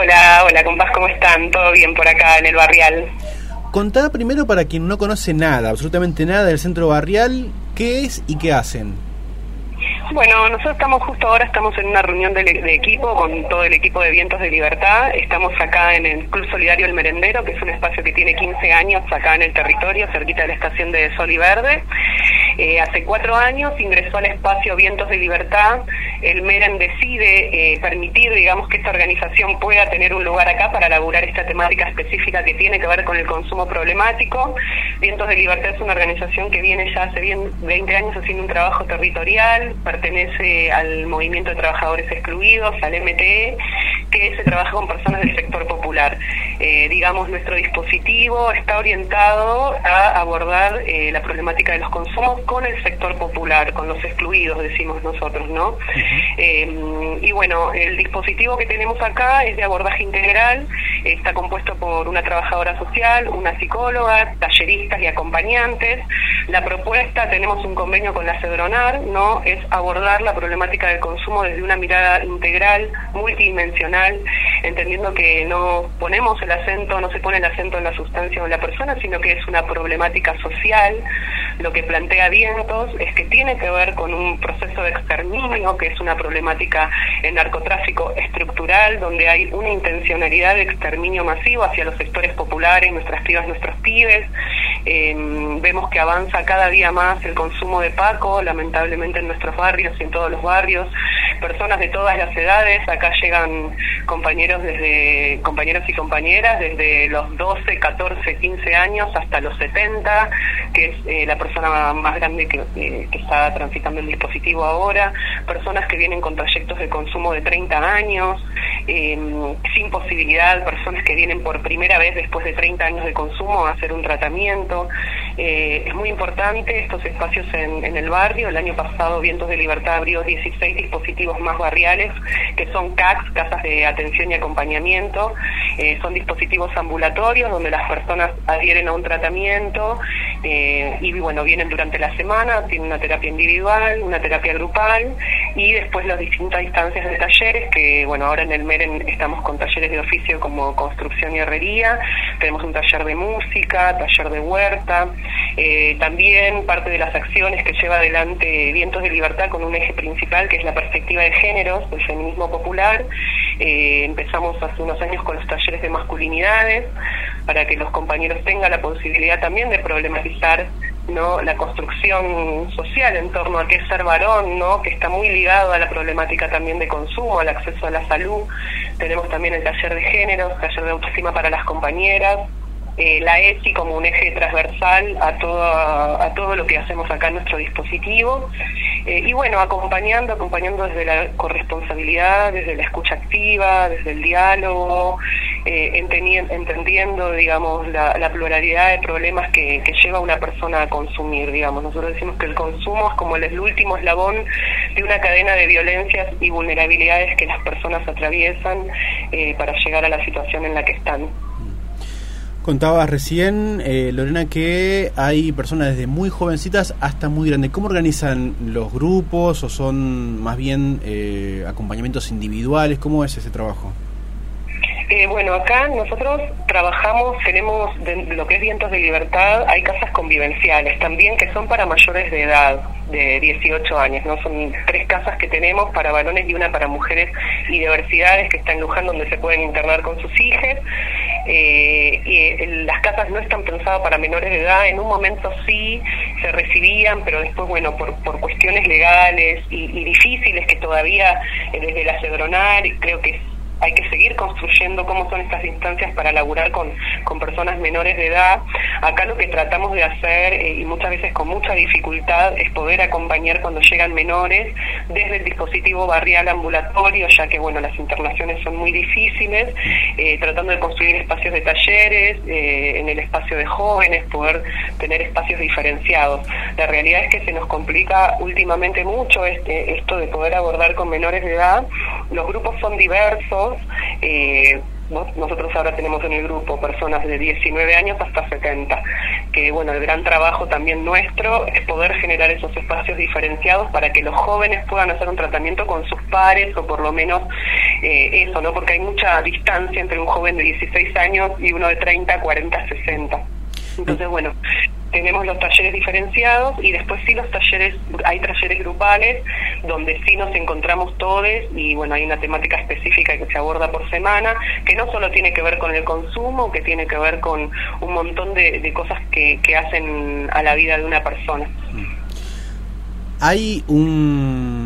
Hola, hola, compás, ¿cómo están? ¿Todo bien por acá en el barrial? Contá primero para quien no conoce nada, absolutamente nada del centro barrial, qué es y qué hacen. Bueno, nosotros estamos justo ahora, estamos en una reunión de, equipo con todo el equipo de Vientos de Libertad. Estamos acá en el Club Solidario El Merendero, que es un espacio que tiene 15 años acá en el territorio, cerquita de la estación de Sol y Verde. Eh, hace cuatro años ingresó al espacio Vientos de Libertad. El MEREN decide eh, permitir, digamos, que esta organización pueda tener un lugar acá para elaborar esta temática específica que tiene que ver con el consumo problemático. Vientos de Libertad es una organización que viene ya hace bien 20 años haciendo un trabajo territorial, pertenece al Movimiento de Trabajadores Excluidos, al MTE, que se trabaja con personas del sector popular. Eh, digamos, nuestro dispositivo está orientado a abordar eh, la problemática de los consumos con el sector popular, con los excluidos, decimos nosotros, ¿no? Eh, y bueno, el dispositivo que tenemos acá es de abordaje integral, está compuesto por una trabajadora social, una psicóloga, talleristas y acompañantes. La propuesta, tenemos un convenio con la Cedronar, ¿no? Es abordar la problemática del consumo desde una mirada integral, multidimensional, entendiendo que no ponemos el acento, no se pone el acento en la sustancia o en la persona, sino que es una problemática social. Lo que plantea Vientos es que tiene que ver con un proceso de exterminio, que es una problemática en narcotráfico estructural, donde hay una intencionalidad de exterminio masivo hacia los sectores populares, nuestras pibas, nuestros pibes. Eh, vemos que avanza cada día más el consumo de Paco, lamentablemente en nuestros barrios y en todos los barrios, personas de todas las edades, acá llegan compañeros desde compañeros y compañeras desde los 12, 14, 15 años hasta los 70, que es eh, la persona más grande que, está transitando el dispositivo ahora, personas que vienen con trayectos de consumo de 30 años, em, sin posibilidad, personas que vienen por primera vez después de 30 años de consumo a hacer un tratamiento. Eh, es muy importante estos espacios en, en el barrio. El año pasado Vientos de Libertad abrió 16 dispositivos más barriales, que son CACs, Casas de Atención y Acompañamiento. Eh, son dispositivos ambulatorios donde las personas adhieren a un tratamiento eh, y bueno, vienen durante la semana, tienen una terapia individual, una terapia grupal y después las distintas instancias de talleres, que bueno, ahora en el MEREN estamos con talleres de oficio como construcción y herrería, tenemos un taller de música, taller de huerta, eh, también parte de las acciones que lleva adelante Vientos de Libertad con un eje principal que es la perspectiva de géneros, el feminismo popular. Eh, empezamos hace unos años con los talleres de masculinidades para que los compañeros tengan la posibilidad también de problematizar no la construcción social en torno a qué es ser varón, ¿no? que está muy ligado a la problemática también de consumo, al acceso a la salud. Tenemos también el taller de género, taller de autoestima para las compañeras, eh, la ESI como un eje transversal a todo, a todo lo que hacemos acá en nuestro dispositivo. Eh, y bueno, acompañando, acompañando desde la corresponsabilidad, desde la escucha activa, desde el diálogo, eh, entendiendo, digamos, la, pluralidad de problemas que, lleva una persona a consumir, digamos. Nosotros decimos que el consumo es como el, último eslabón de una cadena de violencias y vulnerabilidades que las personas atraviesan para llegar a la situación en la que están. Contabas recién, eh, Lorena, que hay personas desde muy jovencitas hasta muy grandes. ¿Cómo organizan los grupos o son más bien eh, acompañamientos individuales? ¿Cómo es ese trabajo? Eh, bueno, acá nosotros trabajamos, tenemos lo que es Vientos de Libertad, hay casas convivenciales también que son para mayores de edad, de 18 años, ¿no? Son tres casas que tenemos para varones y una para mujeres y diversidades que están en Luján donde se pueden internar con sus hijos. Eh, y las casas no están pensadas para menores de edad, en un momento sí se recibían, pero después, bueno, por, por cuestiones legales y, y difíciles que todavía eh, desde la Cedronar creo que hay que seguir construyendo cómo son estas instancias para laburar con, con personas menores de edad. Acá lo que tratamos de hacer, eh, y muchas veces con mucha dificultad, es poder acompañar cuando llegan menores desde el dispositivo barrial ambulatorio, ya que bueno, las internaciones son muy difíciles, eh, tratando de construir espacios de talleres, eh, en el espacio de jóvenes, poder tener espacios diferenciados. La realidad es que se nos complica últimamente mucho este, esto de poder abordar con menores de edad. Los grupos son diversos, eh, nosotros ahora tenemos en el grupo personas de 19 años hasta 70, que bueno, el gran trabajo también nuestro es poder generar esos espacios diferenciados para que los jóvenes puedan hacer un tratamiento con sus pares o por lo menos eh, eso, ¿no? Porque hay mucha distancia entre un joven de 16 años y uno de 30, 40, 60. Entonces, bueno, tenemos los talleres diferenciados y después sí los talleres, hay talleres grupales donde sí nos encontramos todos y bueno, hay una temática específica que se aborda por semana, que no solo tiene que ver con el consumo, que tiene que ver con un montón de, de cosas que, que hacen a la vida de una persona. Hay un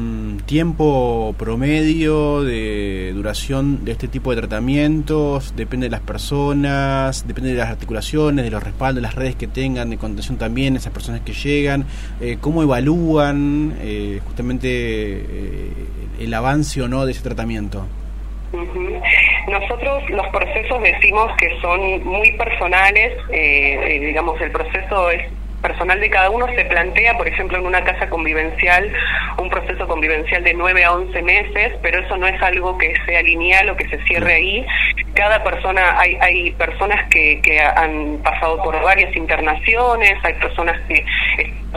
tiempo promedio de duración de este tipo de tratamientos depende de las personas, depende de las articulaciones, de los respaldos, de las redes que tengan de contención también, esas personas que llegan, eh, cómo evalúan eh, justamente eh, el avance o no de ese tratamiento. Nosotros los procesos decimos que son muy personales, digamos el proceso es personal de cada uno se plantea, por ejemplo, en una casa convivencial, un proceso convivencial de 9 a 11 meses, pero eso no es algo que sea lineal o que se cierre ahí. Cada persona, hay, hay personas que, que han pasado por varias internaciones, hay personas que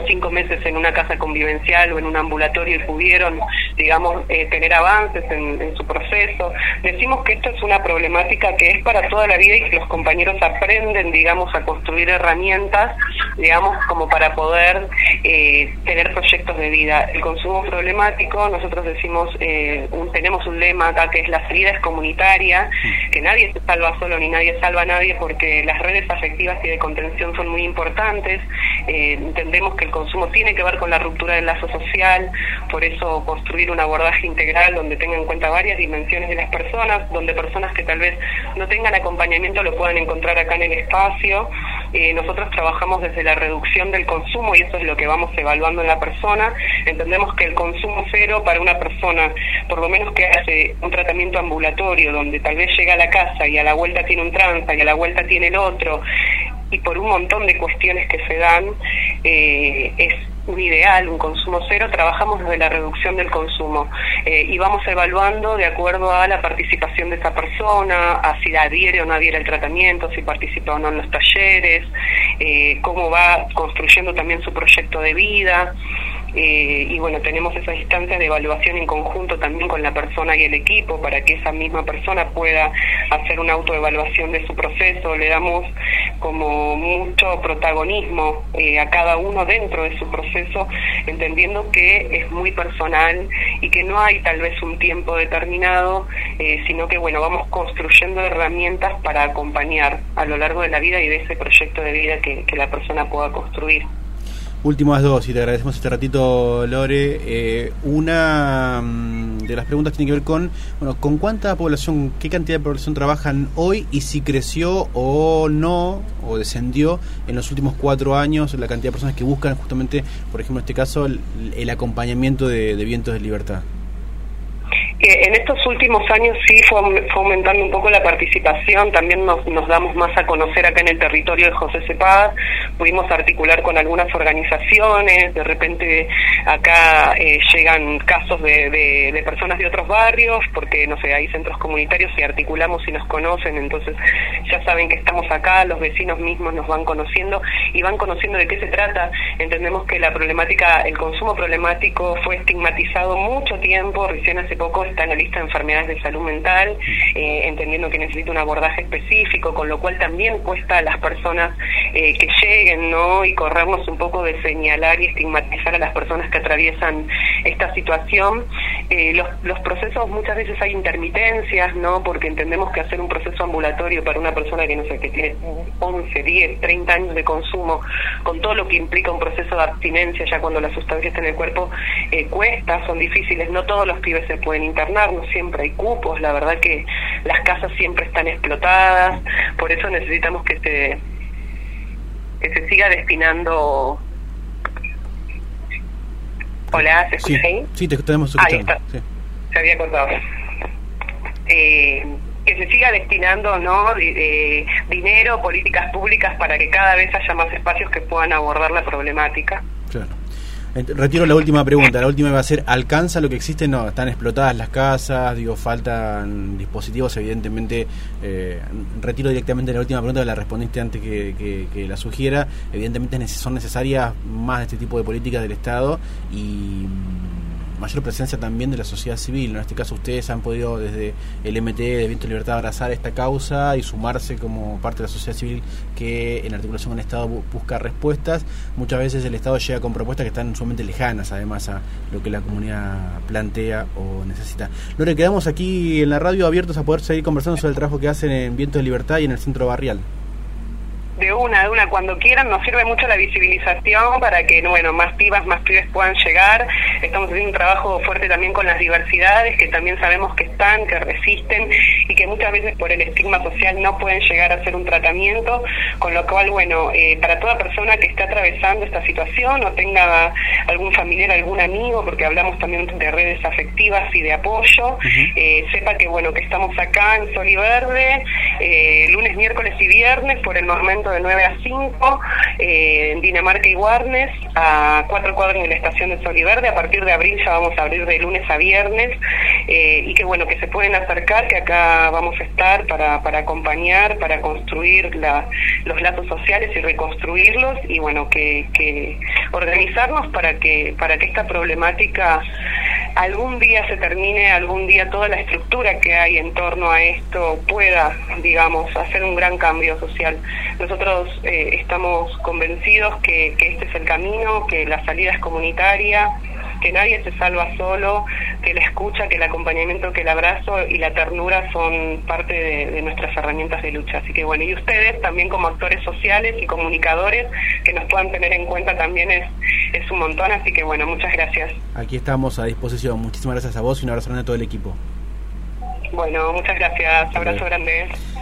cinco meses en una casa convivencial o en un ambulatorio y pudieron, digamos, eh, tener avances en, su proceso. Decimos que esto es una problemática que es para toda la vida y que los compañeros aprenden, digamos, a construir herramientas, digamos, como para poder eh, tener proyectos de vida. El consumo problemático, nosotros decimos, eh, tenemos un lema acá que es la salida es comunitaria, que nadie se salva solo ni nadie salva a nadie porque las redes afectivas y de contención son muy importantes. entendemos que el consumo tiene que ver con la ruptura del lazo social, por eso construir un abordaje integral donde tenga en cuenta varias dimensiones de las personas, donde personas que tal vez no tengan acompañamiento lo puedan encontrar acá en el espacio. Eh, nosotros trabajamos desde la reducción del consumo y eso es lo que vamos evaluando en la persona. Entendemos que el consumo cero para una persona, por lo menos que hace un tratamiento ambulatorio, donde tal vez llega a la casa y a la vuelta tiene un tranza y a la vuelta tiene el otro, y por un montón de cuestiones que se dan, eh, es un ideal, un consumo cero, trabajamos desde la reducción del consumo eh, y vamos evaluando de acuerdo a la participación de esa persona, a si adhiere o no adhiere al tratamiento, si participa o no en los talleres, eh, cómo va construyendo también su proyecto de vida. Eh, y bueno, tenemos esa instancia de evaluación en conjunto también con la persona y el equipo para que esa misma persona pueda hacer una autoevaluación de su proceso. Le damos como mucho protagonismo eh, a cada uno dentro de su proceso, entendiendo que es muy personal y que no hay tal vez un tiempo determinado, eh, sino que bueno, vamos construyendo herramientas para acompañar a lo largo de la vida y de ese proyecto de vida que la persona pueda construir. Últimas dos, y te agradecemos este ratito, Lore. Eh, una mm, de las preguntas tiene que ver con, bueno, con cuánta población, qué cantidad de población trabajan hoy y si creció o no, o descendió en los últimos cuatro años la cantidad de personas que buscan justamente, por ejemplo, en este caso, el, acompañamiento de vientos de libertad en estos últimos años sí fue, aumentando un poco la participación, también nos, nos, damos más a conocer acá en el territorio de José Cepaz, pudimos articular con algunas organizaciones, de repente acá eh, llegan casos de, de, personas de otros barrios, porque no sé, hay centros comunitarios y articulamos y nos conocen, entonces ya saben que estamos acá, los vecinos mismos nos van conociendo y van conociendo de qué se trata. Entendemos que la problemática, el consumo problemático fue estigmatizado mucho tiempo, recién hace poco está en la lista de enfermedades de salud mental, eh, entendiendo que necesita un abordaje específico, con lo cual también cuesta a las personas eh, que lleguen, ¿no? Y corrernos un poco de señalar y estigmatizar a las personas que atraviesan esta situación. Eh, los, los procesos muchas veces hay intermitencias, ¿no? Porque entendemos que hacer un proceso ambulatorio para una persona que no sé, que tiene 11, 10, 30 años de consumo, con todo lo que implica un proceso de abstinencia ya cuando la sustancia está en el cuerpo, cuesta, son difíciles, no todos los pibes se pueden no siempre hay cupos, la verdad que las casas siempre están explotadas, por eso necesitamos que se, que se siga destinando... Hola, ¿se escucha ahí? Sí, te estamos Ahí está, se había cortado. Eh, que se siga destinando no dinero, políticas públicas para que cada vez haya más espacios que puedan abordar la problemática. Claro. Retiro la última pregunta. La última va a ser, ¿alcanza lo que existe? No, están explotadas las casas, digo, faltan dispositivos, evidentemente. Eh, retiro directamente la última pregunta, la respondiste antes que, que, la sugiera. Evidentemente son necesarias más de este tipo de políticas del Estado y mayor presencia también de la sociedad civil. En este caso ustedes han podido desde el MT de Viento Libertad abrazar esta causa y sumarse como parte de la sociedad civil que en articulación con el Estado busca respuestas. Muchas veces el Estado llega con propuestas que están sumamente lejanas además a lo que la comunidad plantea o necesita. Lore, quedamos aquí en la radio abiertos a poder seguir conversando sobre el trabajo que hacen en Viento de Libertad y en el centro barrial de una, de una, cuando quieran, nos sirve mucho la visibilización para que, bueno, más pibas, más pibes puedan llegar. Estamos haciendo un trabajo fuerte también con las diversidades, que también sabemos que están, que resisten y que muchas veces por el estigma social no pueden llegar a hacer un tratamiento, con lo cual, bueno, eh, para toda persona que esté atravesando esta situación o tenga algún familiar, algún amigo, porque hablamos también de redes afectivas y de apoyo, eh, sepa que, bueno, que estamos acá en Sol y Verde, eh, lunes, miércoles y viernes, por el momento de 9 a 5 eh, en Dinamarca y Warnes, a cuatro cuadros en la estación de Sol y Verde. A partir de abril ya vamos a abrir de lunes a viernes eh, y que bueno, que se pueden acercar, que acá vamos a estar para, para acompañar, para construir la, los lazos sociales y reconstruirlos y bueno, que, que organizarnos para que, para que esta problemática algún día se termine, algún día toda la estructura que hay en torno a esto pueda, digamos, hacer un gran cambio social. Nosotros eh, estamos convencidos que, que este es el camino, que la salida es comunitaria, que nadie se salva solo, que la escucha, que el acompañamiento, que el abrazo y la ternura son parte de, nuestras herramientas de lucha. Así que bueno, y ustedes también como actores sociales y comunicadores que nos puedan tener en cuenta también es, es un montón. Así que bueno, muchas gracias. Aquí estamos a disposición. Muchísimas gracias a vos y un abrazo grande a todo el equipo. Bueno, muchas gracias. Abrazo grande.